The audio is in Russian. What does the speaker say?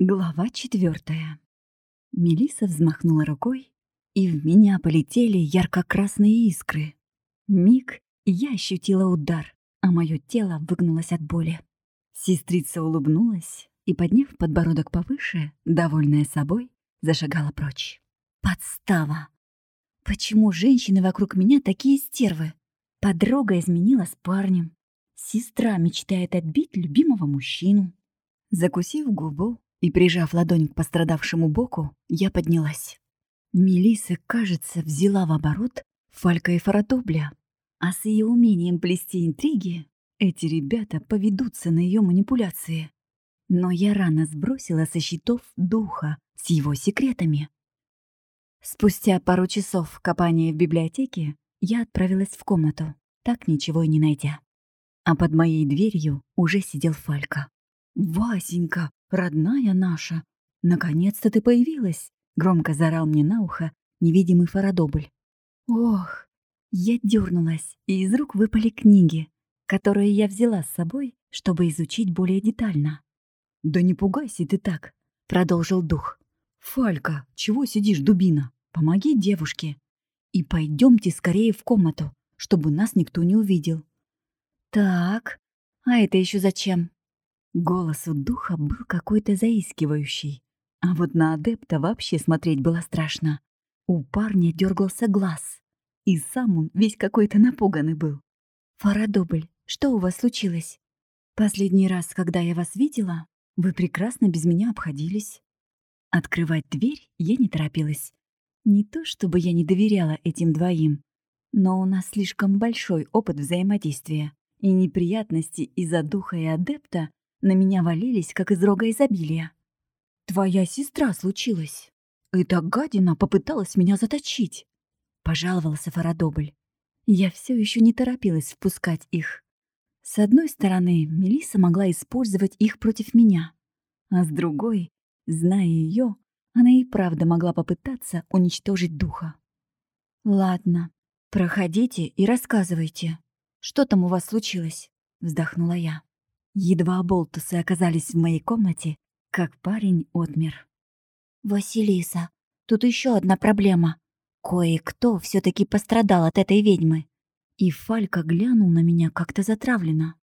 Глава четвертая. Мелиса взмахнула рукой, и в меня полетели ярко-красные искры. Миг, я ощутила удар, а мое тело выгнулось от боли. Сестрица улыбнулась и, подняв подбородок повыше, довольная собой, зашагала прочь. Подстава! Почему женщины вокруг меня такие стервы? Подруга изменила с парнем. Сестра мечтает отбить любимого мужчину. Закусив губу, и, прижав ладонь к пострадавшему боку, я поднялась. Мелиса, кажется, взяла в оборот Фалька и Фарадобля, а с ее умением плести интриги эти ребята поведутся на ее манипуляции. Но я рано сбросила со счетов духа с его секретами. Спустя пару часов копания в библиотеке я отправилась в комнату, так ничего и не найдя. А под моей дверью уже сидел Фалька. «Васенька, родная наша, наконец-то ты появилась!» — громко заорал мне на ухо невидимый фарадобль. Ох, я дернулась, и из рук выпали книги, которые я взяла с собой, чтобы изучить более детально. «Да не пугайся ты так», — продолжил дух. «Фалька, чего сидишь, дубина? Помоги девушке. И пойдемте скорее в комнату, чтобы нас никто не увидел». «Так, а это еще зачем?» Голос у духа был какой-то заискивающий. А вот на адепта вообще смотреть было страшно. У парня дергался глаз. И сам он весь какой-то напуганный был. «Фарадобль, что у вас случилось? Последний раз, когда я вас видела, вы прекрасно без меня обходились». Открывать дверь я не торопилась. Не то чтобы я не доверяла этим двоим, но у нас слишком большой опыт взаимодействия, и неприятности из-за духа и адепта на меня валились, как из рога изобилия. «Твоя сестра случилась. Эта гадина попыталась меня заточить», — пожаловался Фарадобль. Я все еще не торопилась впускать их. С одной стороны, Мелиса могла использовать их против меня, а с другой, зная ее, она и правда могла попытаться уничтожить духа. «Ладно, проходите и рассказывайте. Что там у вас случилось?» — вздохнула я. Едва болтусы оказались в моей комнате, как парень отмер. «Василиса, тут еще одна проблема. Кое-кто все таки пострадал от этой ведьмы». И Фалька глянул на меня как-то затравленно.